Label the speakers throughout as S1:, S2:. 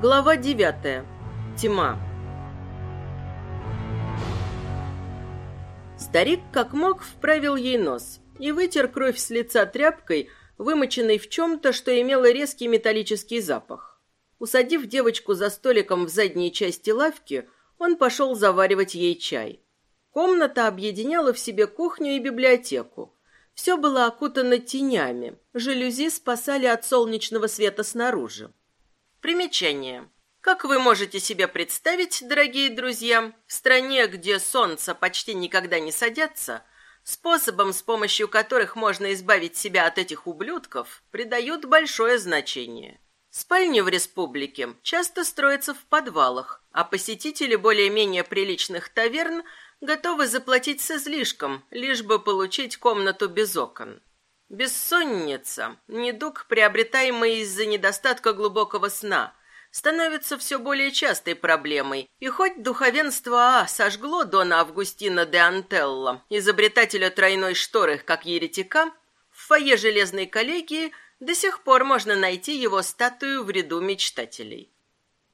S1: Глава девятая. Тьма. Старик как мог вправил ей нос и вытер кровь с лица тряпкой, вымоченной в чем-то, что имело резкий металлический запах. Усадив девочку за столиком в задней части лавки, он пошел заваривать ей чай. Комната объединяла в себе кухню и библиотеку. Все было окутано тенями, жалюзи спасали от солнечного света снаружи. Примечание. Как вы можете себе представить, дорогие друзья, в стране, где солнце почти никогда не садятся, способом, с помощью которых можно избавить себя от этих ублюдков, придают большое значение. Спальни в республике часто строятся в подвалах, а посетители более-менее приличных таверн готовы заплатить с излишком, лишь бы получить комнату без окон. Бессонница, недуг, приобретаемый из-за недостатка глубокого сна, становится все более частой проблемой. И хоть духовенство А сожгло Дона Августина де Антелло, изобретателя тройной шторы, как еретика, в фойе Железной коллегии до сих пор можно найти его статую в ряду мечтателей.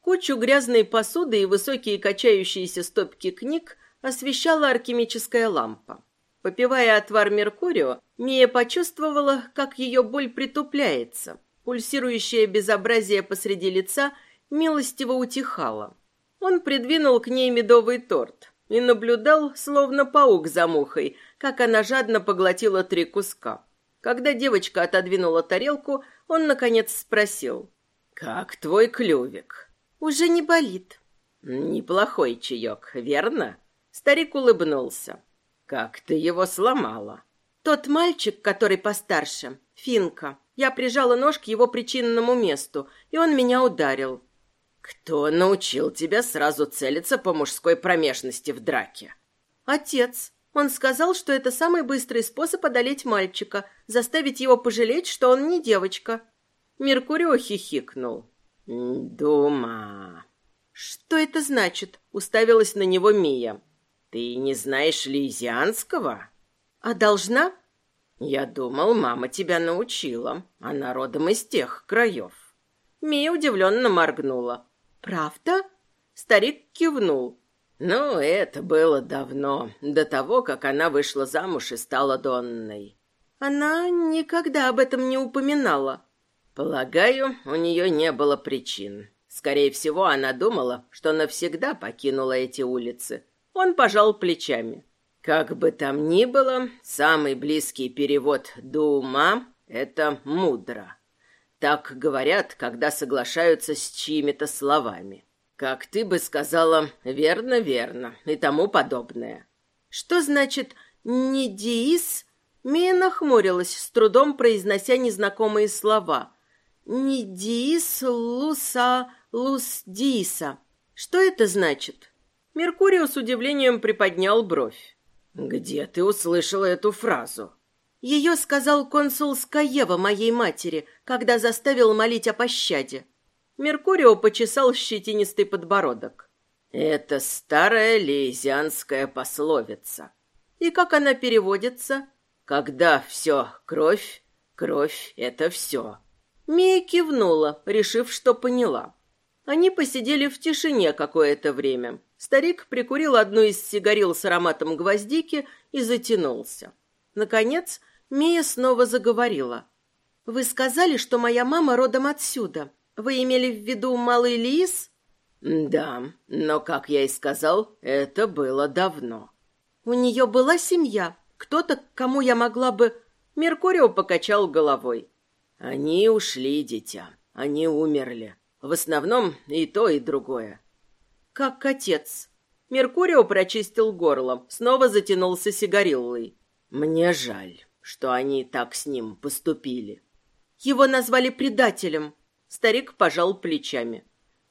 S1: Кучу грязной посуды и высокие качающиеся стопки книг освещала алхимическая лампа. Попивая отвар Меркурио, Мия почувствовала, как ее боль притупляется. Пульсирующее безобразие посреди лица милостиво утихало. Он придвинул к ней медовый торт и наблюдал, словно паук за мухой, как она жадно поглотила три куска. Когда девочка отодвинула тарелку, он, наконец, спросил. «Как твой клювик?» «Уже не болит». «Неплохой чаек, верно?» Старик улыбнулся. Как ты его сломала? Тот мальчик, который постарше, Финка. Я прижала нож к его причинному месту, и он меня ударил. Кто научил тебя сразу целиться по мужской промежности в драке? Отец. Он сказал, что это самый быстрый способ одолеть мальчика, заставить его пожалеть, что он не девочка. Меркурио хихикнул. «Дума». «Что это значит?» — уставилась на него Мия. Ты не знаешь лизианского? А должна? Я думал, мама тебя научила. Она родом из тех краев. Мия удивленно моргнула. Правда? Старик кивнул. Ну, это было давно, до того, как она вышла замуж и стала Донной. Она никогда об этом не упоминала. Полагаю, у нее не было причин. Скорее всего, она думала, что навсегда покинула эти улицы, он пожал плечами. Как бы там ни было, самый близкий перевод «дума» — это «мудро». Так говорят, когда соглашаются с чьими-то словами. Как ты бы сказала «верно, верно» и тому подобное. Что значит «не диис»? Мия нахмурилась, с трудом произнося незнакомые слова. «Не диис луса лус дииса». Что это значит? Меркурио с удивлением приподнял бровь. «Где ты услышала эту фразу?» Ее сказал консул Скаева моей матери, когда заставил молить о пощаде. Меркурио почесал щетинистый подбородок. Это старая лейзианская пословица. И как она переводится? Когда все кровь, кровь — это все. Мия кивнула, решив, что поняла. Они посидели в тишине какое-то время. Старик прикурил одну из сигарил с ароматом гвоздики и затянулся. Наконец, Мия снова заговорила. «Вы сказали, что моя мама родом отсюда. Вы имели в виду Малый Лис?» «Да, но, как я и сказал, это было давно». «У нее была семья? Кто-то, кому я могла бы...» Меркурио покачал головой. «Они ушли, дитя. Они умерли. В основном и то, и другое как отец. Меркурио прочистил горло, снова затянулся сигариллой. Мне жаль, что они так с ним поступили. Его назвали предателем. Старик пожал плечами.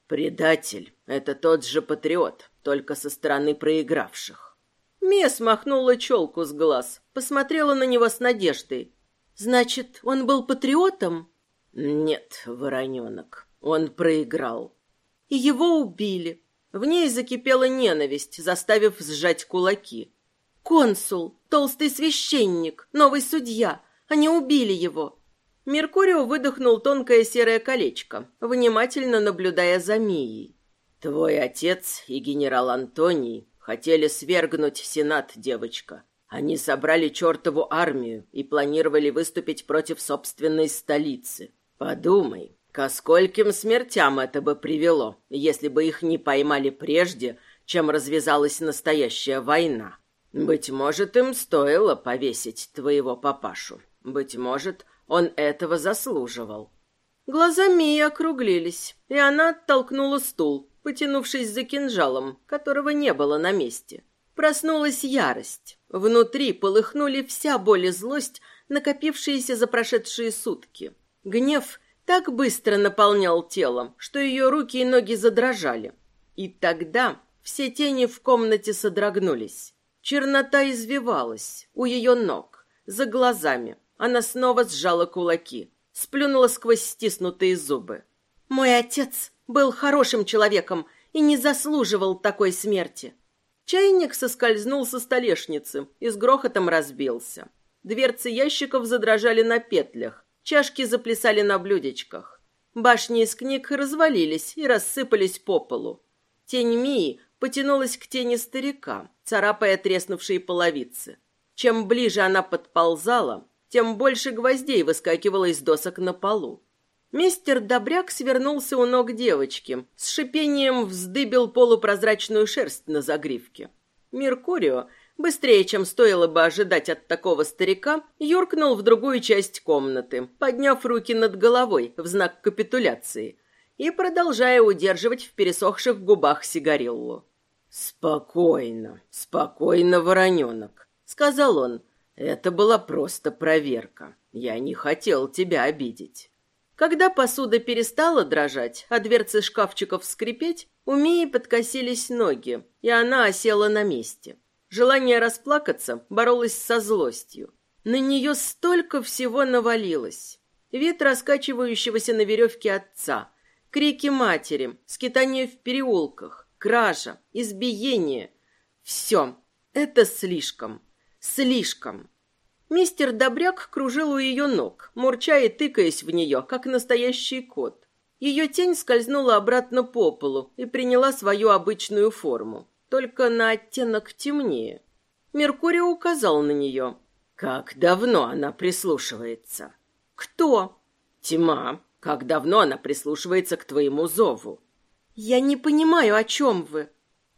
S1: Предатель — это тот же патриот, только со стороны проигравших. Мия смахнула челку с глаз, посмотрела на него с надеждой. «Значит, он был патриотом?» «Нет, вороненок, он проиграл». «И его убили. В ней закипела ненависть, заставив сжать кулаки. «Консул, толстый священник, новый судья. Они убили его». Меркурио выдохнул тонкое серое колечко, внимательно наблюдая за Мией. «Твой отец и генерал Антоний хотели свергнуть Сенат, девочка. Они собрали чертову армию и планировали выступить против собственной столицы. Подумай, ко скольким смертям это бы привело, если бы их не поймали прежде, чем развязалась настоящая война. Быть может, им стоило повесить твоего папашу. Быть может, он этого заслуживал.
S2: Глаза Мии округлились, и она оттолкнула стул, потянувшись за кинжалом, которого не было на месте. Проснулась ярость. Внутри полыхнули вся боль и злость, накопившиеся за прошедшие сутки. Гнев так быстро наполнял телом, что ее руки и ноги задрожали. И тогда все тени в комнате содрогнулись. Чернота извивалась у ее ног, за глазами. Она снова сжала кулаки, сплюнула сквозь стиснутые зубы. «Мой отец был хорошим человеком и не заслуживал такой смерти». Чайник соскользнул со столешницы и с грохотом разбился. Дверцы ящиков задрожали на петлях, чашки заплясали на блюдечках. Башни из книг развалились и рассыпались по полу. Тень Мии потянулась к тени старика, царапая треснувшие половицы. Чем ближе она подползала, тем больше гвоздей выскакивало из досок на полу. Мистер Добряк свернулся у ног девочки, с шипением вздыбил полупрозрачную шерсть на загривке. Меркурио, быстрее, чем стоило бы ожидать от такого старика, юркнул в другую часть комнаты, подняв руки над головой в знак капитуляции и продолжая удерживать в пересохших губах сигариллу.
S1: «Спокойно, спокойно, вороненок», — сказал он. «Это была просто проверка. Я не хотел тебя обидеть».
S2: Когда посуда перестала дрожать, а дверцы шкафчиков скрипеть, у Мии подкосились ноги, и она осела на месте. Желание расплакаться боролось со злостью. На нее столько всего навалилось. Вид раскачивающегося на веревке отца, крики матери, скитание в переулках, кража, избиение. Все. Это слишком. Слишком. Мистер Добряк кружил у ее ног, мурча и тыкаясь в нее, как настоящий кот. Ее тень скользнула обратно по полу и приняла свою обычную форму, только на оттенок темнее. Меркурий указал на нее.
S1: «Как давно она прислушивается?»
S2: «Кто?»
S1: «Тьма. Как давно она прислушивается к твоему зову?»
S2: «Я не понимаю, о чем вы?»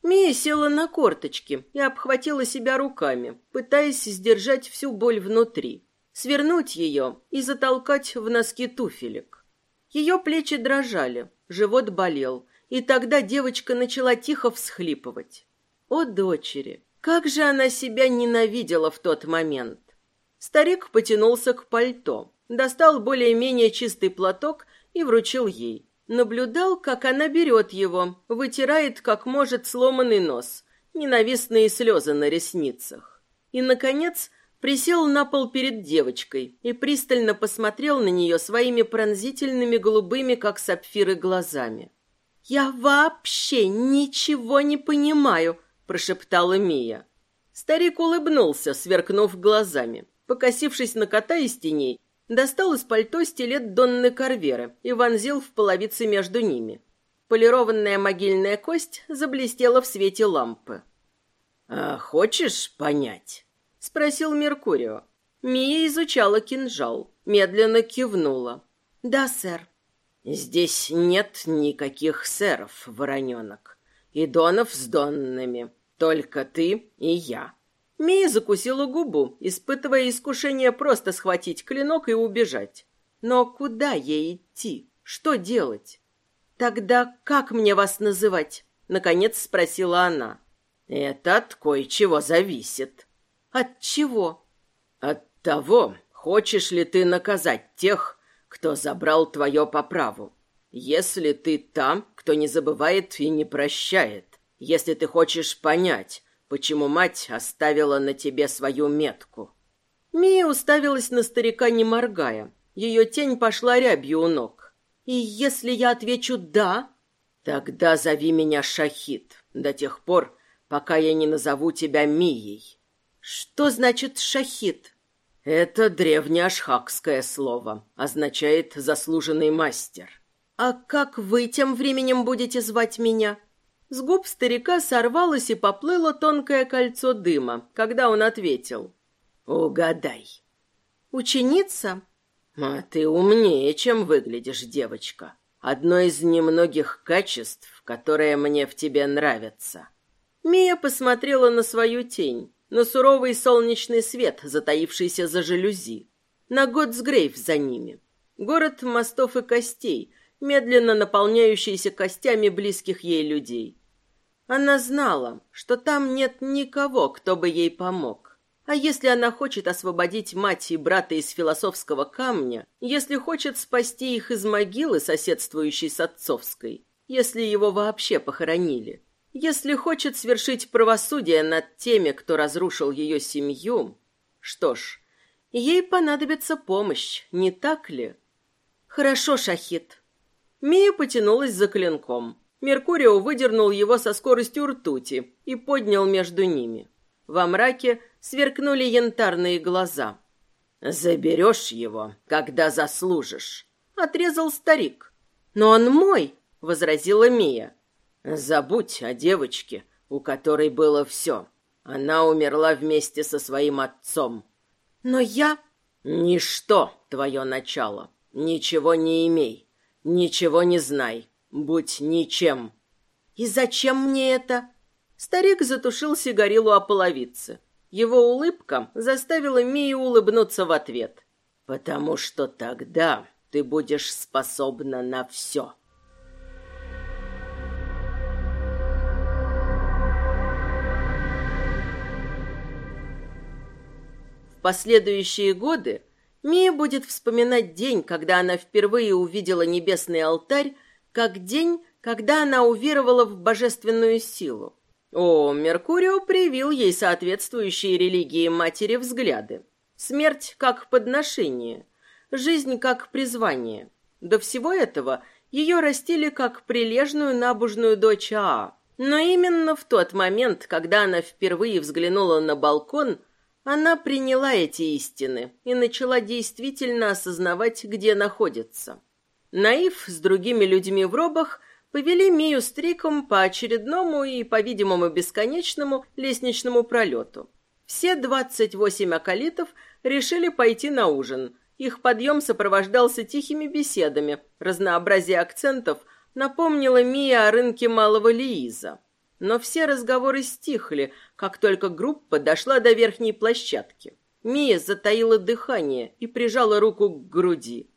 S2: Мия села на корточки и обхватила себя руками, пытаясь сдержать всю боль внутри, свернуть ее и затолкать в носки туфелек. Ее плечи дрожали, живот болел, и тогда девочка начала тихо всхлипывать. О, дочери, как же она себя ненавидела в тот момент! Старик потянулся к пальто, достал более-менее чистый платок и вручил ей. Наблюдал, как она берет его, вытирает, как может, сломанный нос, ненавистные слезы на ресницах. И, наконец, присел на пол перед девочкой и пристально посмотрел на нее своими пронзительными голубыми, как сапфиры, глазами. «Я вообще ничего не понимаю», — прошептала Мия. Старик улыбнулся, сверкнув глазами. Покосившись на кота из теней, Достал из пальто стилет Донны Карверы и вонзил в половицы между ними. Полированная могильная кость заблестела в свете лампы.
S1: «А хочешь понять?» — спросил Меркурио.
S2: Мия изучала кинжал, медленно кивнула. «Да, сэр».
S1: «Здесь нет никаких сэров, вороненок, и донов с донными, только ты и я».
S2: Мия закусила губу, испытывая искушение просто схватить клинок и убежать. Но куда ей идти? Что делать? Тогда как мне вас называть? Наконец спросила она.
S1: Это от кое-чего зависит.
S2: От чего?
S1: От того, хочешь ли ты наказать тех, кто забрал твое по праву. Если ты там, кто не забывает и не прощает. Если ты хочешь понять, почему мать оставила на тебе свою метку.
S2: Мия уставилась на старика, не моргая. Ее тень пошла рябью у ног. И если я отвечу «да»,
S1: тогда зови меня Шахид до тех пор, пока я не назову тебя Мией.
S2: Что значит «шахид»?
S1: Это древнеашхакское слово, означает «заслуженный мастер».
S2: «А как вы тем временем будете звать меня?» С губ старика сорвалось и поплыло тонкое кольцо дыма, когда он ответил.
S1: «Угадай».
S2: «Ученица?»
S1: «А ты умнее, чем выглядишь, девочка. Одно из немногих качеств, которое мне в тебе нравится».
S2: Мия посмотрела на свою тень, на суровый солнечный свет, затаившийся за жалюзи, на Готсгрейв за ними. Город мостов и костей, медленно наполняющийся костями близких ей людей. Она знала, что там нет никого, кто бы ей помог. А если она хочет освободить мать и брата из философского камня, если хочет спасти их из могилы, соседствующей с отцовской, если его вообще похоронили, если хочет свершить правосудие над теми, кто разрушил ее семью, что ж, ей понадобится помощь, не так ли? Хорошо, Шахид. Мия потянулась за клинком. Меркурио выдернул его со скоростью ртути и поднял между ними. Во мраке сверкнули янтарные глаза.
S1: «Заберешь его, когда заслужишь», —
S2: отрезал старик. «Но он мой», — возразила Мия.
S1: Забудь о девочке, у которой было все. Она умерла вместе со своим отцом.
S2: Но я...
S1: Ничто твое начало. Ничего не имей. Ничего не знай. Будь ничем.
S2: И зачем мне это? Старик затушил сигарилу о половице. Его улыбка заставила Мию улыбнуться в ответ.
S1: «Потому что тогда ты будешь способна на все».
S2: Последующие годы Мия будет вспоминать день, когда она впервые увидела небесный алтарь, как день, когда она уверовала в божественную силу. О, Меркурио привил ей соответствующие религии матери взгляды. Смерть как подношение, жизнь как призвание. До всего этого ее растили как прилежную набожную дочь Аа. Но именно в тот момент, когда она впервые взглянула на балкон – она приняла эти истины и начала действительно осознавать, где находится. Наив с другими людьми в робах повели Мию с Триком по очередному и, по-видимому, бесконечному лестничному пролету. Все двадцать восемь околитов решили пойти на ужин. Их подъем сопровождался тихими беседами. Разнообразие акцентов напомнило Мия о рынке Малого Лииза. Но все разговоры стихли, как только группа дошла до верхней площадки. Мия затаила дыхание и прижала руку к груди.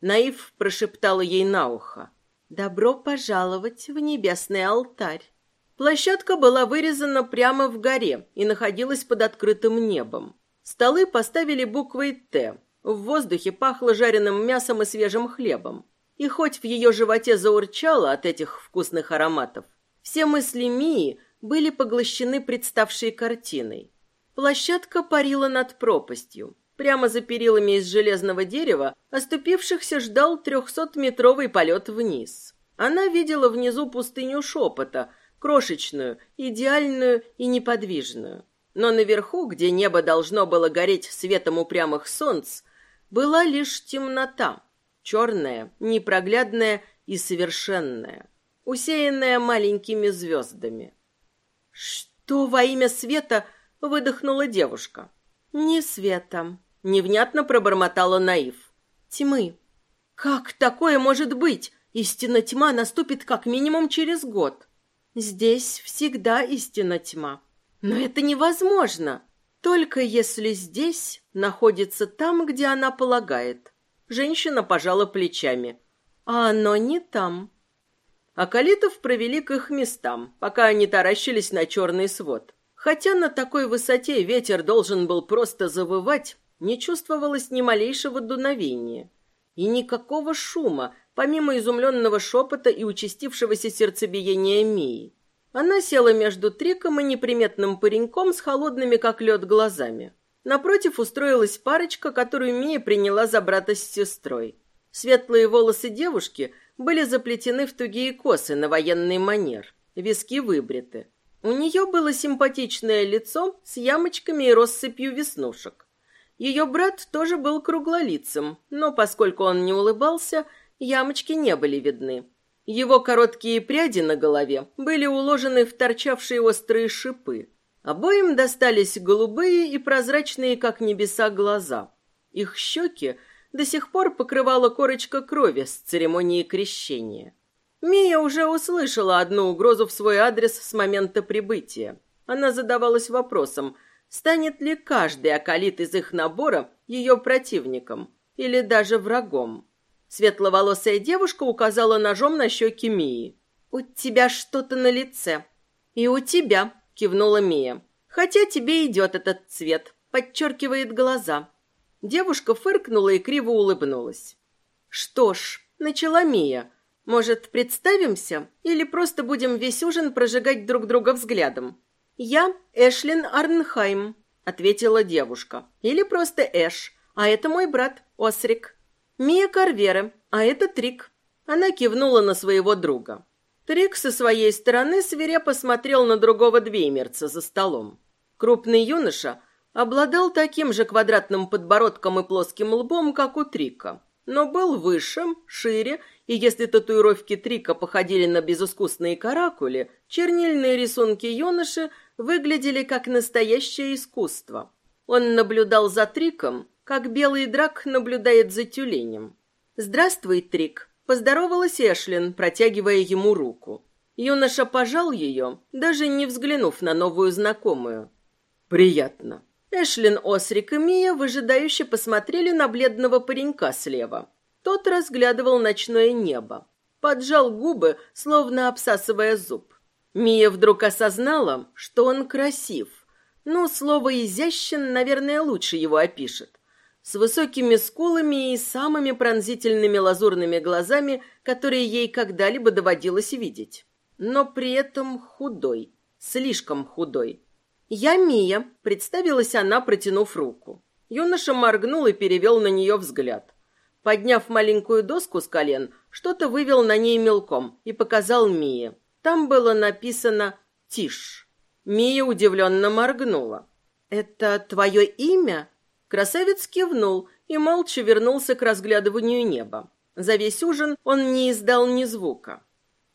S2: Наив прошептала ей на ухо. «Добро пожаловать в небесный алтарь». Площадка была вырезана прямо в горе и находилась под открытым небом. Столы поставили буквой «Т». В воздухе пахло жареным мясом и свежим хлебом. И хоть в ее животе заурчало от этих вкусных ароматов, все мысли Мии были поглощены представшей картиной. Площадка парила над пропастью. Прямо за перилами из железного дерева оступившихся ждал трехсотметровый полет вниз. Она видела внизу пустыню шепота, крошечную, идеальную и неподвижную. Но наверху, где небо должно было гореть светом упрямых солнц, была лишь темнота, черная, непроглядная и совершенная усеянная маленькими звездами. «Что во имя света?» — выдохнула девушка. «Не света», — невнятно пробормотала Наив. «Тьмы». «Как такое может быть? Истина тьма наступит как минимум через год». «Здесь всегда истина тьма». «Но это невозможно. Только если здесь находится там, где она полагает». Женщина пожала плечами. «А оно не там». Акалитов провели к их местам, пока они таращились на черный свод. Хотя на такой высоте ветер должен был просто завывать, не чувствовалось ни малейшего дуновения. И никакого шума, помимо изумленного шепота и участившегося сердцебиения Мии. Она села между Триком и неприметным пареньком с холодными, как лед, глазами. Напротив устроилась парочка, которую Мия приняла за брата с сестрой. Светлые волосы девушки – были заплетены в тугие косы на военный манер, виски выбриты. У нее было симпатичное лицо с ямочками и россыпью веснушек.
S1: Ее брат тоже был круглолицым, но поскольку он не улыбался, ямочки не были видны. Его короткие пряди на голове были уложены в торчавшие острые шипы. Обоим достались голубые и прозрачные, как небеса, глаза. Их щеки до сих пор покрывала корочка крови с церемонии крещения. Мия уже услышала одну угрозу в свой адрес с момента прибытия. Она задавалась вопросом, станет ли каждый околит из их набора ее противником или даже врагом. Светловолосая девушка указала ножом на щеки Мии. «У тебя что-то на лице». «И у тебя», — кивнула Мия. «Хотя тебе идет этот цвет, подчеркивает глаза». Девушка фыркнула и криво улыбнулась. «Что ж», — начала Мия, — «может, представимся или просто будем весь ужин прожигать друг друга взглядом?» «Я Эшлин Арнхайм», — ответила девушка. «Или просто Эш, а это мой брат Осрик». Мия Карвера, а это Трик. Она кивнула на своего друга. Трик со своей стороны свирепо смотрел на другого двеймерца за столом. Крупный юноша обладал таким же квадратным подбородком и плоским лбом, как у Трика, но был выше, шире, и если татуировки Трика походили на безыскусные каракули, чернильные рисунки юноши выглядели как настоящее искусство. Он наблюдал за Триком, как белый драк наблюдает за тюленем. «Здравствуй, Трик!» – поздоровалась Эшлин, протягивая ему руку. Юноша пожал ее, даже не взглянув на новую знакомую.
S2: «Приятно».
S1: Эшлин, Осрик и Мия выжидающе посмотрели на бледного паренька слева. Тот разглядывал ночное небо. Поджал губы, словно обсасывая зуб. Мия вдруг осознала, что он красив. Ну, слово «изящен», наверное, лучше его опишет с высокими скулами и самыми пронзительными лазурными глазами, которые ей когда-либо доводилось видеть. Но при этом худой, слишком худой. «Я Мия», — представилась она, протянув руку. Юноша моргнул и перевел на нее взгляд. Подняв маленькую доску с колен, что-то вывел на ней мелком и показал Мие. Там было написано «Тишь». Мия удивленно моргнула. «Это твое имя?» Красавец кивнул и молча вернулся к разглядыванию неба. За весь ужин он не издал ни звука.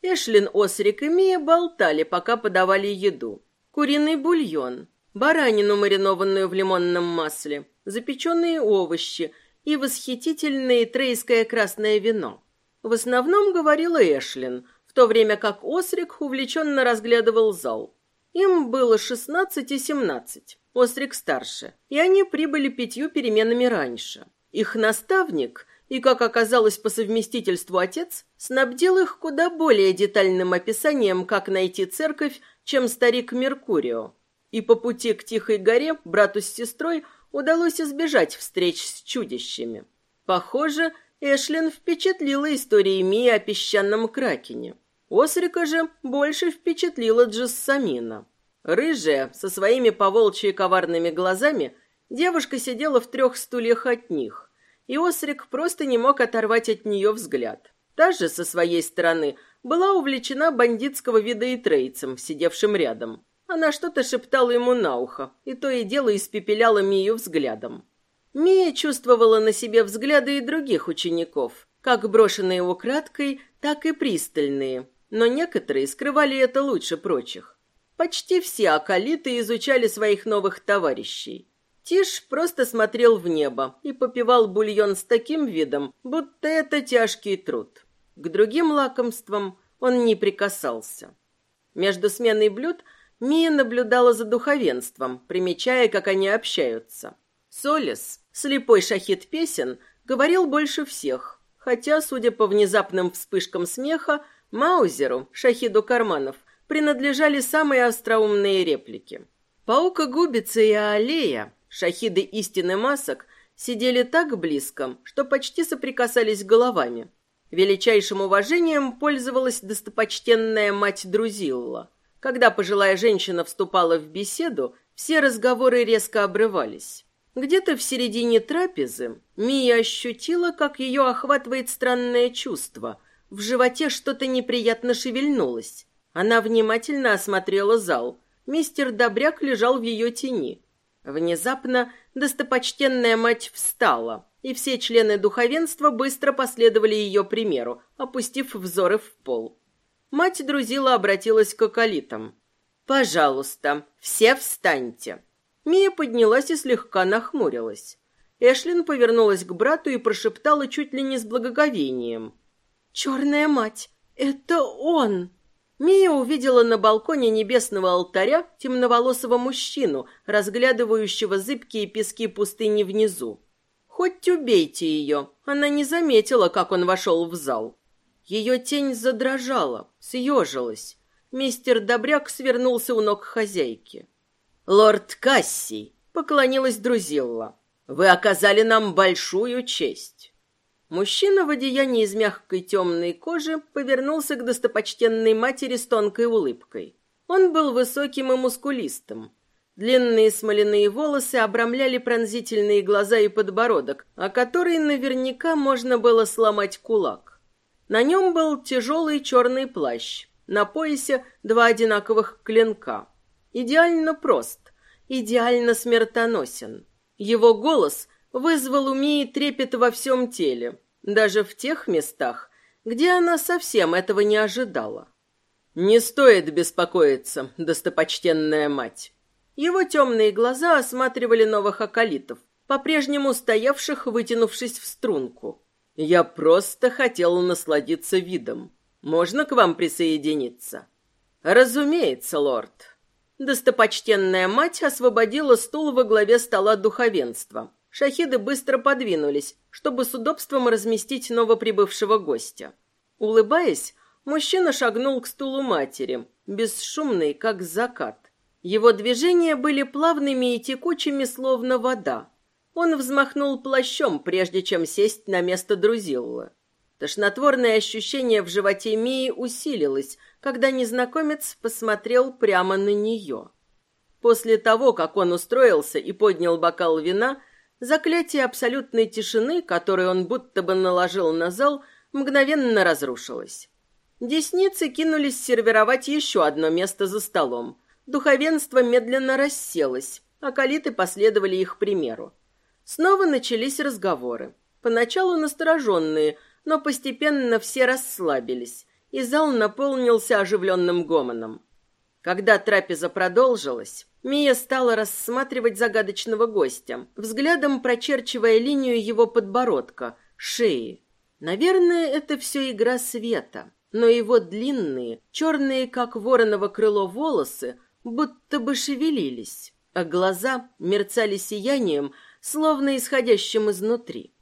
S1: Эшлин, Осрик и Мия болтали, пока подавали еду. Куриный бульон, баранину, маринованную в лимонном масле, запеченные овощи и восхитительное трейское красное вино. В основном говорила Эшлин, в то время как Осрик увлеченно разглядывал зал. Им было шестнадцать и семнадцать. Острик старше, и они прибыли пятью переменами раньше. Их наставник и, как оказалось по совместительству отец, снабдил их куда более детальным описанием, как найти церковь, чем старик Меркурио. И по пути к Тихой горе брату с сестрой удалось избежать встреч с чудищами. Похоже, Эшлин впечатлила история Мии о песчаном кракене. Осрика же больше впечатлила Джессамина. Рыжая, со своими поволчьи коварными глазами, девушка сидела в трех стульях от них, и Осрик просто не мог оторвать от нее взгляд. Та же, со своей стороны, была увлечена бандитского вида и трейцем, сидевшим рядом. Она что-то шептала ему на ухо, и то и дело испепеляла Мию взглядом. Мия чувствовала на себе взгляды и других учеников, как брошенные украдкой, так и пристальные, но некоторые скрывали это лучше прочих. Почти все акалиты изучали своих новых товарищей. Тиш просто смотрел в небо и попивал бульон с таким видом, будто это тяжкий труд. К другим лакомствам он не прикасался. Между сменой блюд Мия наблюдала за духовенством, примечая, как они общаются. Солис, слепой шахид песен, говорил больше всех, хотя, судя по внезапным вспышкам смеха, Маузеру, шахиду карманов, принадлежали самые остроумные реплики. Паука-губица и Аллея, шахиды истины масок, сидели так близко, что почти соприкасались головами. Величайшим уважением пользовалась достопочтенная мать Друзилла. Когда пожилая женщина вступала в беседу, все разговоры резко обрывались. Где-то в середине трапезы Мия ощутила, как ее охватывает странное чувство. В животе что-то неприятно шевельнулось. Она внимательно осмотрела зал. Мистер Добряк лежал в ее тени. Внезапно достопочтенная мать встала, и все члены духовенства быстро последовали ее примеру, опустив взоры в пол. Мать Друзила обратилась к околитам. «Пожалуйста, все встаньте». Мия поднялась и слегка нахмурилась. Эшлин повернулась к брату и прошептала чуть ли не с благоговением. «Черная мать! Это он!» Мия увидела на балконе небесного алтаря темноволосого мужчину, разглядывающего зыбкие пески пустыни внизу. Хоть убейте ее, она не заметила, как он вошел в зал. Ее тень задрожала, съежилась. Мистер Добряк свернулся у ног хозяйки. «Лорд Кассий!» — поклонилась Друзилла. «Вы оказали нам большую честь». Мужчина в одеянии из мягкой темной кожи повернулся к достопочтенной матери с тонкой улыбкой. Он был высоким и мускулистым. Длинные смоляные волосы обрамляли пронзительные глаза и подбородок, о который наверняка можно было сломать кулак. На нем был тяжелый черный плащ, на поясе два одинаковых клинка. Идеально прост, идеально смертоносен. Его голос вызвал у Мии трепет во всем теле, даже в тех местах, где она совсем этого не ожидала. «Не стоит беспокоиться, достопочтенная мать». Его темные глаза осматривали новых околитов, по-прежнему стоявших, вытянувшись в струнку. «Я просто хотел насладиться видом. Можно к вам присоединиться?» «Разумеется, лорд». Достопочтенная мать освободила стул во главе стола духовенства, Шахиды быстро подвинулись, чтобы с удобством разместить новоприбывшего гостя. Улыбаясь, мужчина шагнул к стулу матери, бесшумный, как закат. Его движения были плавными и текучими, словно вода. Он взмахнул плащом, прежде чем сесть на место Друзиллы. Тошнотворное ощущение в животе Мии усилилось, когда незнакомец посмотрел прямо на нее. После того, как он устроился и поднял бокал вина, Заклятие абсолютной тишины, которое он будто бы наложил на зал, мгновенно разрушилось. Десницы кинулись сервировать еще одно место за столом. Духовенство медленно расселось, а калиты последовали их примеру. Снова начались разговоры. Поначалу настороженные, но постепенно все расслабились, и зал наполнился оживленным гомоном. Когда трапеза продолжилась, Мия стала рассматривать загадочного гостя, взглядом прочерчивая линию его подбородка, шеи. Наверное, это все игра света, но его длинные, черные, как вороново крыло, волосы будто бы шевелились, а глаза мерцали сиянием, словно исходящим изнутри.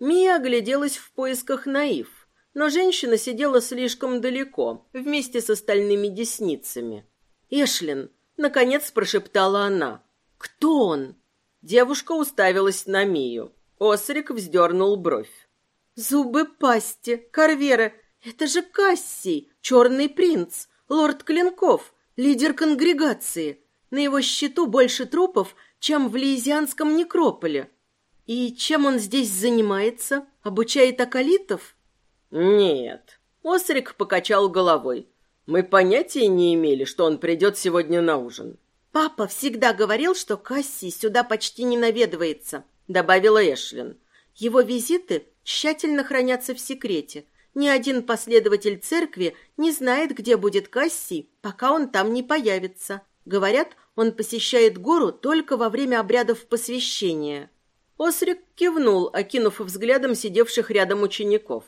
S1: Мия огляделась в поисках наив, но женщина сидела слишком далеко, вместе с остальными десницами. «Эшлин!» Наконец прошептала она. «Кто он?» Девушка уставилась на Мию. Осрик вздернул бровь. «Зубы пасти, Карвера, это же Кассий, черный принц, лорд Клинков, лидер конгрегации. На его счету больше трупов, чем в Лиезианском некрополе. И чем он здесь занимается? Обучает акалитов?» «Нет». Осрик покачал головой. Мы понятия не имели, что он придет сегодня на ужин. Папа всегда говорил, что Касси сюда почти не наведывается, добавила Эшлин. Его визиты тщательно хранятся в секрете. Ни один последователь церкви не знает, где будет Касси, пока он там не появится. Говорят, он посещает гору только во время обрядов посвящения. Осрик кивнул, окинув взглядом сидевших рядом учеников.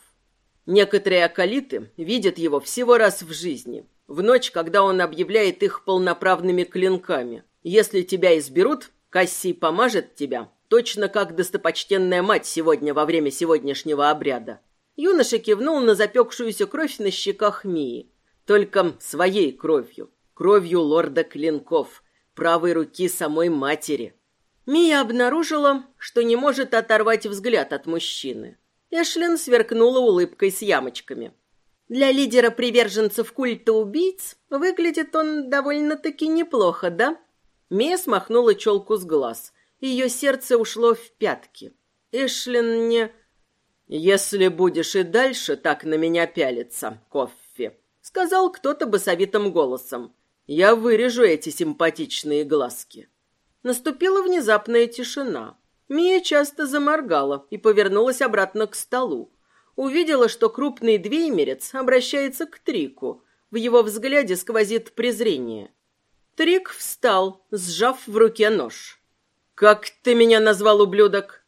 S1: Некоторые акалиты видят его всего раз в жизни, в ночь, когда он объявляет их полноправными клинками. Если тебя изберут, Кассий помажет тебя, точно как достопочтенная мать сегодня во время сегодняшнего обряда. Юноша кивнул на запекшуюся кровь на щеках Мии. Только своей кровью, кровью лорда Клинков, правой руки самой матери. Мия обнаружила, что не может оторвать взгляд от мужчины. Эшлин сверкнула улыбкой с ямочками. Для лидера приверженцев культа убийц выглядит он довольно-таки неплохо, да? Мия смахнула челку с глаз. Ее сердце ушло в пятки. Эшлин не... «Если будешь и дальше так на меня пялиться, Коффи», — сказал кто-то басовитым голосом, — «я вырежу эти симпатичные глазки».
S2: Наступила внезапная тишина. Мия часто заморгала и повернулась обратно к столу. Увидела, что крупный двеймерец обращается к Трику. В его взгляде сквозит презрение. Трик встал, сжав в руке нож. «Как ты меня назвал, ублюдок?»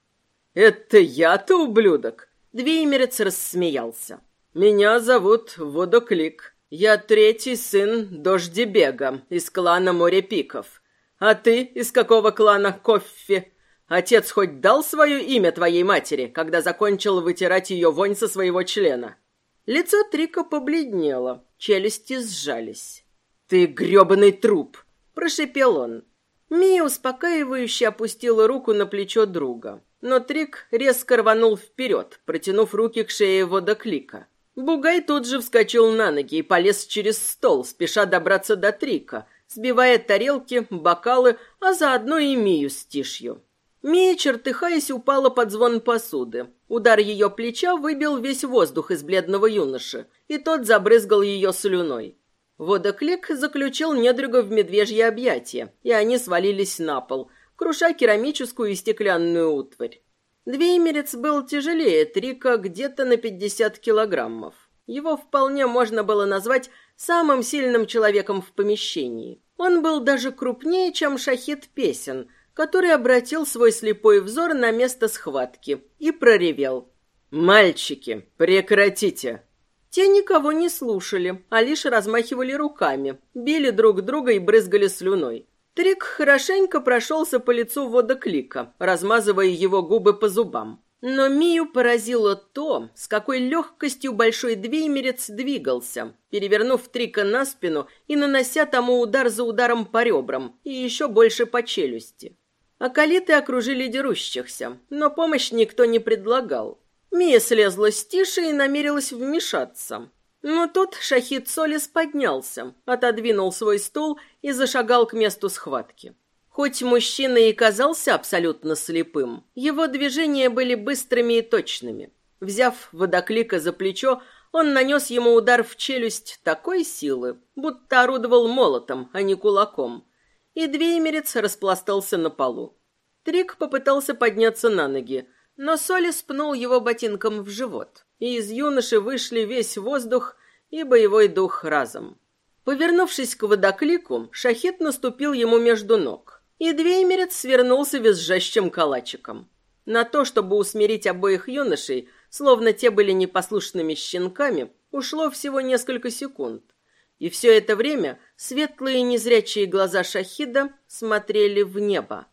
S2: «Это я-то ублюдок?» Двеймерец рассмеялся. «Меня зовут Водоклик. Я третий сын Дождебега из клана Морепиков. А ты из какого клана Коффи? Отец хоть дал свое имя твоей матери, когда закончил вытирать ее вонь со своего члена?» Лицо Трика побледнело, челюсти сжались. «Ты грёбаный труп!» – прошепел он. Мия успокаивающе опустила руку на плечо друга. Но Трик резко рванул вперед, протянув руки к шее водоклика. Бугай тут же вскочил на ноги и полез через стол, спеша добраться до Трика, сбивая тарелки, бокалы, а заодно и Мию с тишью. Мия, чертыхаясь, упала под звон посуды. Удар ее плеча выбил весь воздух из бледного юноши, и тот забрызгал ее слюной. Водоклик заключил недруга в медвежье объятие, и они свалились на пол, круша керамическую и стеклянную утварь. Двеймерец был тяжелее Трика где-то на пятьдесят килограммов. Его вполне можно было назвать самым сильным человеком в помещении. Он был даже крупнее, чем шахид песен, который обратил свой слепой взор на место схватки и проревел. «Мальчики, прекратите!» Те никого не слушали, а лишь размахивали руками, били друг друга и брызгали слюной. Трик хорошенько прошелся по лицу водоклика, размазывая его губы по зубам. Но Мию поразило то, с какой легкостью большой двеймерец двигался, перевернув Трика на спину и нанося тому удар за ударом по ребрам и еще больше по челюсти. Акалиты окружили дерущихся, но помощь никто не предлагал. Мия слезла с тиши и намерилась вмешаться. Но тут Шахид Солис поднялся, отодвинул свой стул и зашагал к месту схватки. Хоть мужчина и казался абсолютно слепым, его движения были быстрыми и точными. Взяв водоклика за плечо, он нанес ему удар в челюсть такой силы, будто орудовал молотом, а не кулаком. И двеймерец распластался на полу. Трик попытался подняться на ноги, но Соли спнул его ботинком в живот, и из юноши вышли весь воздух и боевой дух разом. Повернувшись к водоклику, шахет наступил ему между ног, и двеймерец свернулся визжащим калачиком. На то, чтобы усмирить обоих юношей, словно те были непослушными щенками, ушло всего несколько секунд. И все это время светлые незрячие глаза Шахида смотрели в небо.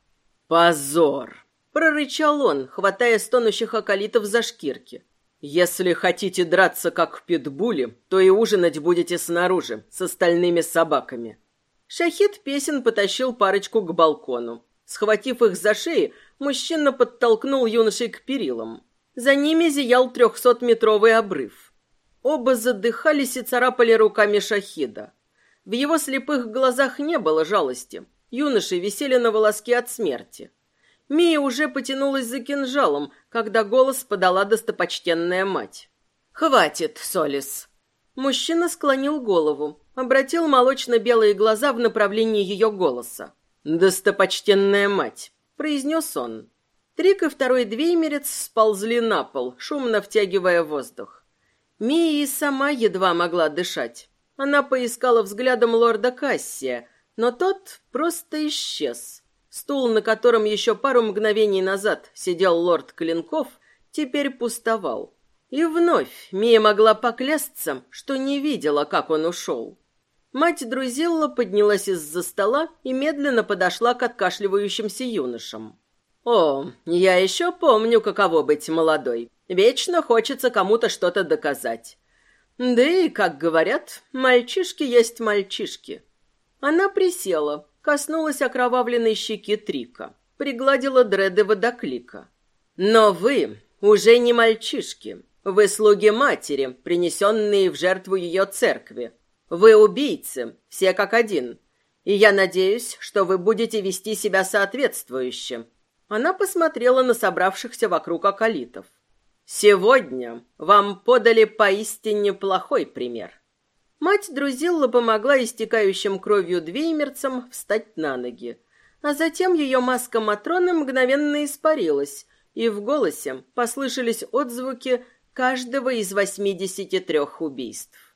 S2: «Позор!» Прорычал он, хватая стонущих околитов за шкирки. «Если хотите драться, как питбули, то и ужинать будете снаружи, с остальными собаками». Шахид песен потащил парочку к балкону. Схватив их за шеи, мужчина подтолкнул юношей к перилам. За ними зиял трехсотметровый обрыв. Оба задыхались и царапали руками Шахида. В его слепых глазах не было жалости. Юноши висели на волоске от смерти. Мия уже потянулась за кинжалом, когда голос подала достопочтенная мать. «Хватит, Солис!» Мужчина склонил голову, обратил молочно-белые глаза в направлении ее голоса. «Достопочтенная мать!» — произнес он. Трик и второй двеймерец сползли на пол, шумно втягивая воздух. Мия и сама едва могла дышать. Она поискала взглядом лорда Кассия, но тот просто исчез. Стул, на котором еще пару мгновений назад сидел лорд Клинков, теперь пустовал. И вновь Мия могла поклясться, что не видела, как он ушел. Мать Друзилла поднялась из-за стола и медленно подошла к откашливающимся юношам. «О, я еще помню, каково быть молодой. Вечно хочется кому-то что-то доказать. Да и, как говорят, мальчишки есть мальчишки». Она присела, коснулась окровавленной щеки Трика, пригладила дреды водоклика. «Но вы уже не мальчишки. Вы слуги матери, принесенные в жертву ее церкви. Вы убийцы, все как один. И я надеюсь, что вы будете вести себя соответствующе». Она посмотрела на собравшихся вокруг околитов. «Сегодня вам подали поистине плохой пример. Мать Друзилла помогла истекающим кровью двеймерцам встать на ноги.
S1: А затем ее маска Матроны мгновенно испарилась, и в голосе послышались отзвуки каждого из 83 убийств.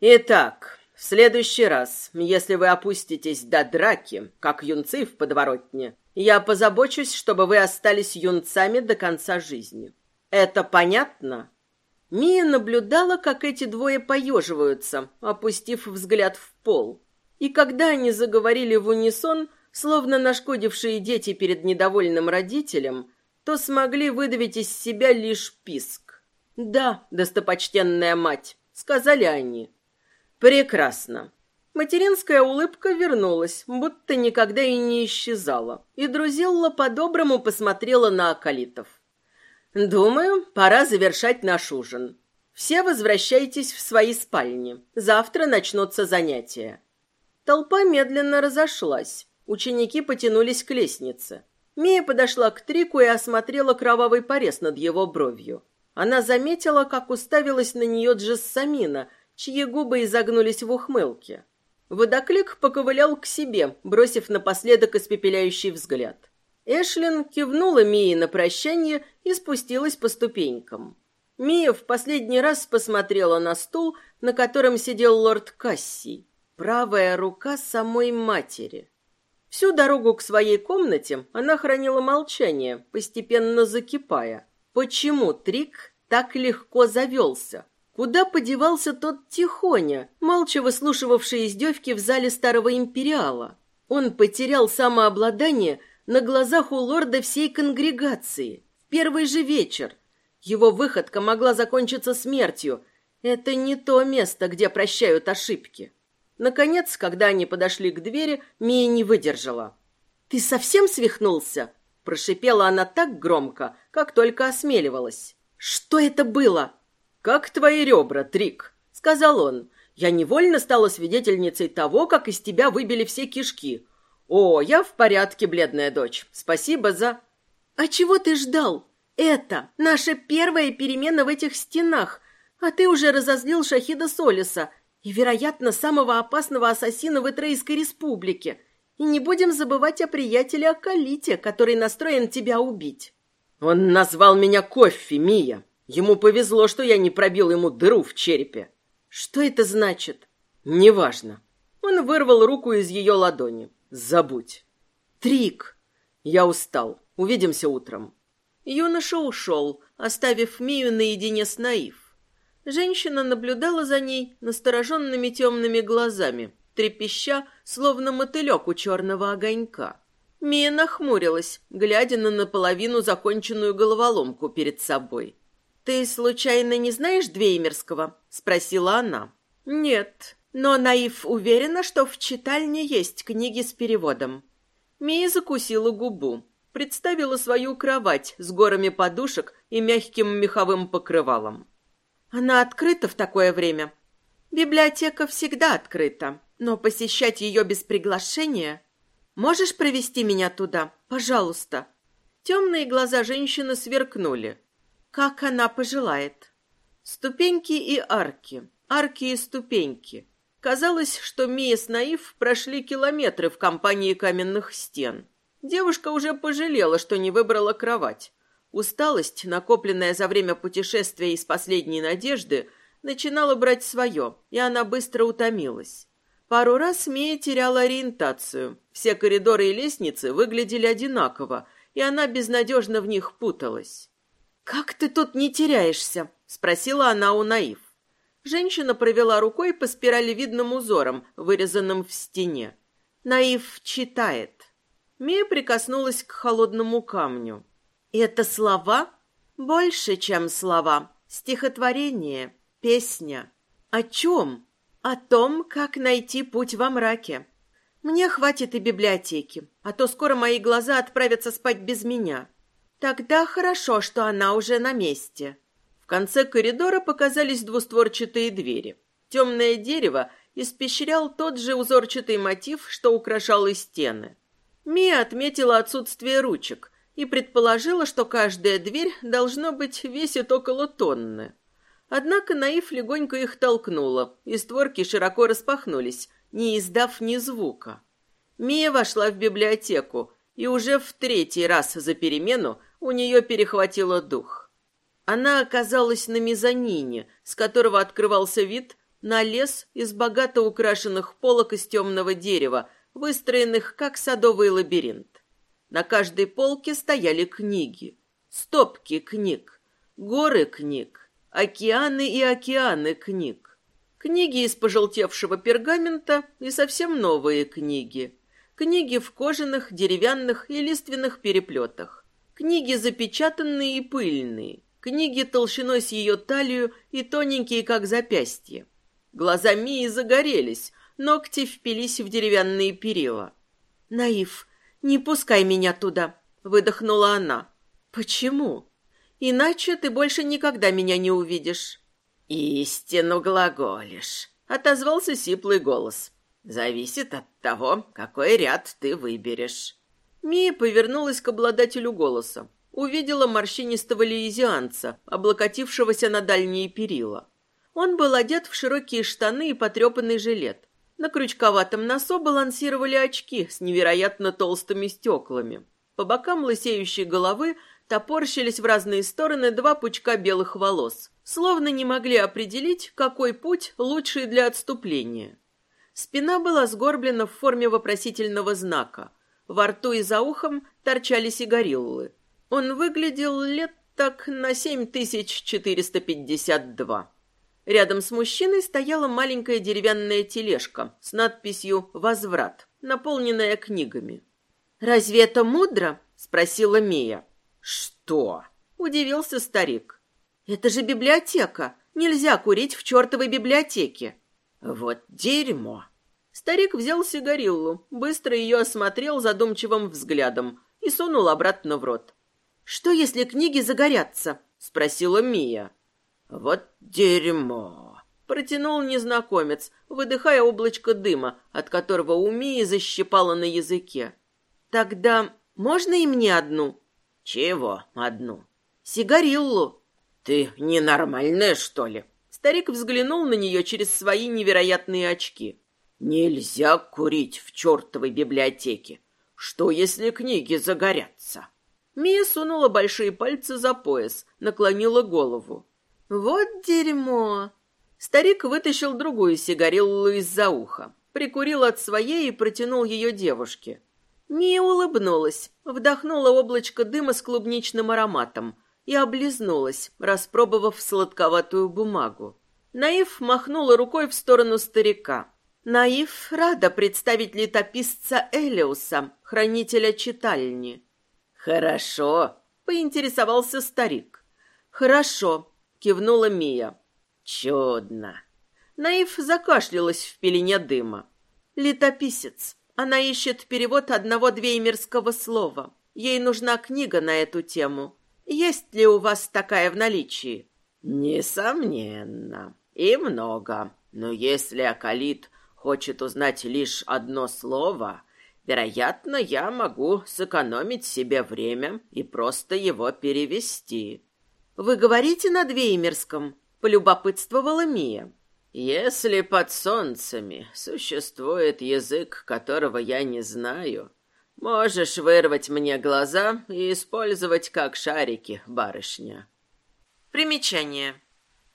S1: «Итак, в следующий раз, если вы опуститесь до драки, как юнцы в подворотне, я позабочусь, чтобы вы остались юнцами до конца жизни. Это понятно?» Мия наблюдала, как эти двое поеживаются, опустив взгляд в пол. И когда они заговорили в унисон, словно нашкодившие дети перед недовольным родителем, то смогли выдавить из себя лишь писк. «Да, достопочтенная мать», — сказали они. «Прекрасно». Материнская улыбка вернулась, будто никогда и не исчезала, и Друзилла по-доброму посмотрела на Акалитов. «Думаю, пора завершать наш ужин. Все возвращайтесь в свои спальни. Завтра начнутся занятия». Толпа медленно разошлась. Ученики потянулись к лестнице. Мия подошла к Трику и осмотрела кровавый порез над его бровью. Она заметила, как уставилась на нее Джессамина, чьи губы изогнулись в ухмылке. Водоклик поковылял к себе, бросив напоследок испепеляющий взгляд. Эшлин кивнула Мии на прощание и спустилась по ступенькам. Мия в последний раз посмотрела на стул, на котором сидел лорд Касси, правая рука самой матери. Всю дорогу к своей комнате она хранила молчание, постепенно закипая. Почему Трик так легко завелся? Куда подевался тот Тихоня, молча выслушивавший издевки в зале Старого Империала? Он потерял самообладание на глазах у лорда всей конгрегации. В первый же вечер. Его выходка могла закончиться смертью. Это не то место, где прощают ошибки. Наконец, когда они подошли к двери, Мия не выдержала. «Ты совсем свихнулся?» Прошипела она так громко, как только осмеливалась. «Что это было?» «Как твои ребра, Трик», — сказал он. «Я невольно стала свидетельницей того, как из тебя выбили все кишки. О, я в порядке, бледная дочь. Спасибо за...» «А чего ты ждал? Это наша первая перемена в этих стенах, а ты уже разозлил Шахида Солиса и, вероятно, самого опасного ассасина в Итрейской республике. И не будем забывать о приятеле Акалите, который настроен тебя убить». «Он назвал меня Коффи, Мия. Ему повезло, что я не пробил ему дыру в черепе». «Что это значит?» «Неважно». Он вырвал руку из ее ладони. «Забудь». «Трик!» «Я устал. Увидимся утром». Юноша ушел, оставив Мию наедине с Наив. Женщина наблюдала за ней настороженными темными глазами, трепеща, словно мотылек у черного огонька. Мия нахмурилась, глядя на наполовину законченную головоломку перед собой. «Ты, случайно, не знаешь Двеймерского?» — спросила она. «Нет, но Наив уверена, что в читальне есть книги с переводом». Мия закусила губу, представила свою кровать с горами подушек и мягким меховым покрывалом. Она открыта в такое время? Библиотека всегда открыта, но посещать ее без приглашения... Можешь провести меня туда, пожалуйста?» Темные глаза женщины сверкнули. «Как она пожелает». Ступеньки и арки, арки и ступеньки. Казалось, что Мия с Наив прошли километры в компании каменных стен. Девушка уже пожалела, что не выбрала кровать. Усталость, накопленная за время путешествия из последней надежды, начинала брать свое, и она быстро утомилась. Пару раз Мия теряла ориентацию. Все коридоры и лестницы выглядели одинаково, и она безнадежно в них путалась. «Как ты тут не теряешься?» — спросила она у Наив. Женщина провела рукой по спиралевидным узорам, вырезанным в стене. Наив читает. Мия прикоснулась к холодному камню. Это слова? Больше, чем слова. Стихотворение, песня. О чем? О том, как найти путь во мраке. Мне хватит и библиотеки, а то скоро мои глаза отправятся спать без меня. Тогда хорошо, что она уже на месте. Конце коридора показались двустворчатые двери. Темное дерево испещрял тот же узорчатый мотив, что украшал и стены. Мия отметила отсутствие ручек – и предположила, что каждая дверь, должно быть, весит около тонны. Однако Наив легонько их толкнула, и створки широко распахнулись, не издав ни звука. Мия вошла в библиотеку и уже в третий раз за перемену у нее перехватило дух. Она оказалась на мезонине, с которого открывался вид на лес из богато украшенных полок из темного дерева, выстроенных как садовый лабиринт. На каждой полке стояли книги, стопки книг, горы книг, океаны и океаны книг. Книги из пожелтевшего пергамента и совсем новые книги. Книги в кожаных, деревянных и лиственных переплетах. Книги запечатанные и пыльные. Книги толщиной с ее талию и тоненькие, как запястье. Глаза Мии загорелись, ногти впились в деревянные перила.
S2: «Наив, не пускай меня туда», — выдохнула она. «Почему? Иначе ты больше никогда меня не увидишь».
S1: «Истину глаголишь», — отозвался сиплый голос. «Зависит от того, какой ряд ты выберешь».
S2: Мия повернулась к обладателю голоса. Увидела морщинистого лиезианца, облокотившегося на дальние перила. Он был одет в широкие штаны и потрепанный жилет. На крючковатом носу балансировали очки с невероятно толстыми стеклами. По бокам лысеющей головы топорщились в разные стороны два пучка белых волос, словно не могли определить, какой путь лучший для отступления. Спина была сгорблена в форме вопросительного знака. Во рту и за ухом торчали сигариллы. Он выглядел лет так на 7452. Рядом с мужчиной стояла маленькая деревянная тележка с надписью «Возврат», наполненная книгами. «Разве это мудро?» — спросила Мия.
S1: «Что?»
S2: — удивился старик. «Это же библиотека. Нельзя курить в чертовой библиотеке».
S1: «Вот дерьмо!»
S2: Старик взял сигариллу, быстро ее осмотрел задумчивым взглядом и сунул обратно в рот. «Что, если книги загорятся?» — спросила Мия.
S1: «Вот дерьмо!»
S2: — протянул незнакомец, выдыхая облачко дыма, от которого у Мии защипало на языке. «Тогда можно и мне одну?»
S1: «Чего одну?»
S2: «Сигариллу».
S1: «Ты ненормальная, что ли?»
S2: Старик взглянул на нее через свои невероятные очки.
S1: «Нельзя курить в чертовой библиотеке. Что, если книги загорятся?»
S2: Мия сунула большие пальцы за пояс, наклонила голову. «Вот дерьмо!» Старик вытащил другую сигариллу из-за уха, прикурил от своей и протянул ее девушке. Мия улыбнулась, вдохнула облачко дыма с клубничным ароматом и облизнулась, распробовав сладковатую бумагу. Наив махнула рукой в сторону старика. Наив рада представить летописца Элиуса, хранителя читальни.
S1: «Хорошо», —
S2: поинтересовался старик. «Хорошо», — кивнула Мия.
S1: «Чудно».
S2: Наив закашлялась в пелене дыма. «Летописец. Она ищет перевод одного двеймерского слова. Ей нужна книга на эту тему. Есть ли у вас такая в наличии?»
S1: «Несомненно. И много. Но если Акалит хочет узнать лишь одно слово, вероятно, я могу сэкономить себе время и просто его перевести».
S2: «Вы говорите на двеймерском?» — полюбопытствовала Мия.
S1: Если под солнцами существует язык, которого я не знаю, можешь вырвать мне глаза и использовать как шарики, барышня.
S2: Примечание.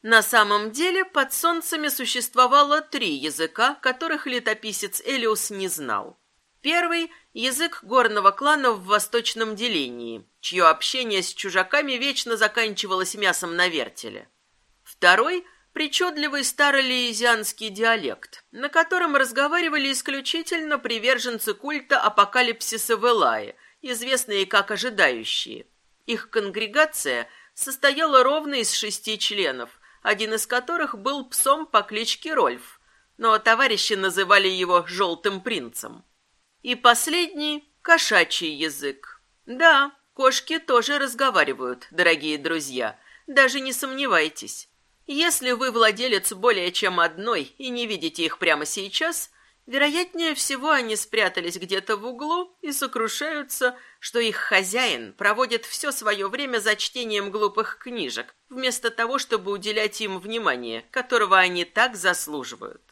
S2: На самом деле под солнцами существовало три языка, которых летописец Элиус не знал. Первый – язык горного клана в восточном делении, чье общение с чужаками вечно заканчивалось мясом на вертеле. Второй – причудливый старолиезианский диалект, на котором разговаривали исключительно приверженцы культа апокалипсиса в Элае, известные как ожидающие. Их конгрегация состояла ровно из шести членов, один из которых был псом по кличке Рольф, но товарищи называли его «желтым принцем». И последний – кошачий язык. Да, кошки тоже разговаривают, дорогие друзья, даже не сомневайтесь. Если вы владелец более чем одной и не видите их прямо сейчас, вероятнее всего они спрятались где-то в углу и сокрушаются, что их хозяин проводит все свое время за чтением глупых книжек, вместо того, чтобы уделять им внимание, которого они так заслуживают.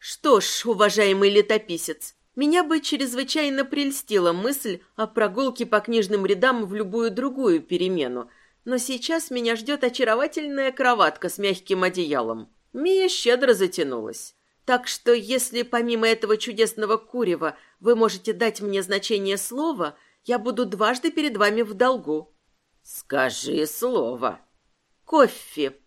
S2: Что ж, уважаемый летописец, Меня бы чрезвычайно прельстила мысль о прогулке по книжным рядам в любую другую перемену, но сейчас меня ждет очаровательная кроватка с мягким одеялом. Мия щедро затянулась. Так что, если помимо этого чудесного курева вы можете дать мне значение слова, я буду дважды перед вами в долгу.
S1: Скажи слово.
S2: Кофе.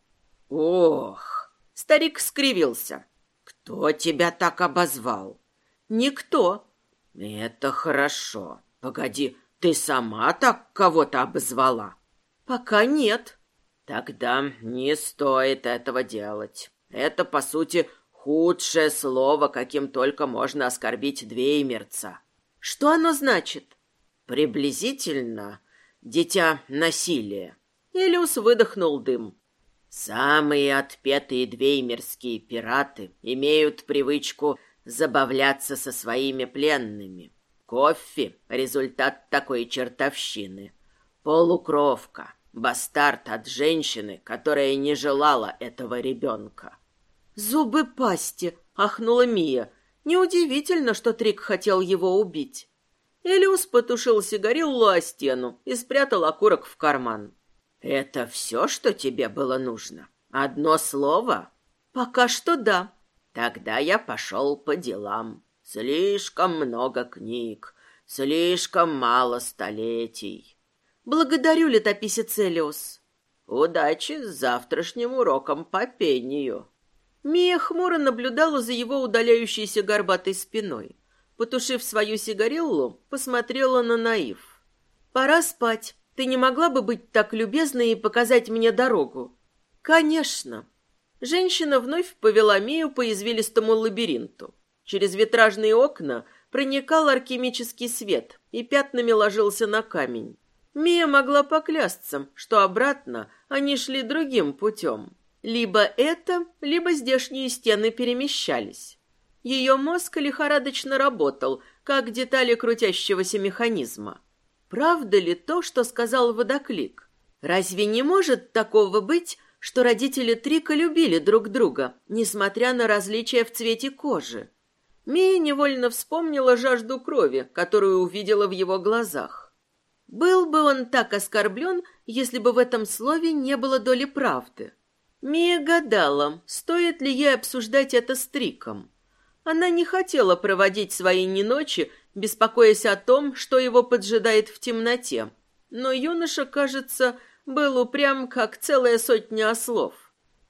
S1: Ох,
S2: старик скривился.
S1: Кто тебя так обозвал?
S2: Никто.
S1: Это хорошо. Погоди, ты сама так кого-то обозвала?
S2: Пока нет.
S1: Тогда не стоит этого делать. Это, по сути, худшее слово, каким только можно оскорбить двеймерца.
S2: Что оно значит?
S1: Приблизительно дитя насилия.
S2: Элиус выдохнул дым.
S1: Самые отпетые двеймерские пираты имеют привычку забавляться со своими пленными. Кофе — результат такой чертовщины. Полукровка, бастард от женщины, которая не желала этого ребенка.
S2: «Зубы пасти!» — ахнула Мия. «Неудивительно, что Трик хотел его убить». Элиус потушил сигариллу о стену и спрятал окурок в карман.
S1: «Это все, что тебе было нужно? Одно слово?»
S2: «Пока что да»,
S1: Тогда я пошел по делам. Слишком много книг, слишком мало столетий.
S2: Благодарю, летописец Элиус.
S1: Удачи с завтрашним уроком по пению.
S2: Мия хмуро наблюдала за его удаляющейся горбатой спиной. Потушив свою сигариллу, посмотрела на Наив. «Пора спать. Ты не могла бы быть так любезной и показать мне дорогу?» «Конечно», Женщина вновь повела Мию по извилистому лабиринту. Через витражные окна проникал алхимический свет и пятнами ложился на камень. Мия могла поклясться, что обратно они шли другим путем. Либо это, либо здешние стены перемещались. Ее мозг лихорадочно работал, как детали крутящегося механизма. Правда ли то, что сказал водоклик? Разве не может такого быть, что родители Трика любили друг друга, несмотря на различия в цвете кожи. Мия невольно вспомнила жажду крови, которую увидела в его глазах. Был бы он так оскорблен, если бы в этом слове не было доли правды. Мия гадала, стоит ли ей обсуждать это с Триком. Она не хотела проводить свои неночи, беспокоясь о том, что его поджидает в темноте. Но юноша, кажется, был упрям, как целая сотня ослов.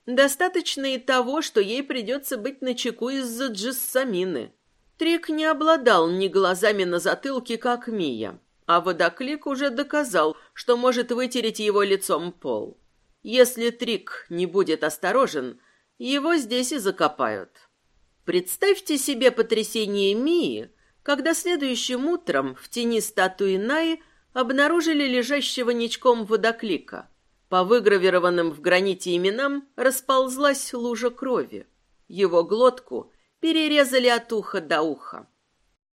S2: Достаточно и того, что ей придется быть начеку из-за джессамины. Трик не обладал ни глазами на затылке, как Мия, а водоклик уже доказал, что может вытереть его лицом пол. Если Трик не будет осторожен, его здесь и закопают. Представьте себе потрясение Мии, когда следующим утром в тени статуи Наи обнаружили лежащего ничком водоклика. По выгравированным в граните именам расползлась лужа крови. Его глотку перерезали от уха до уха.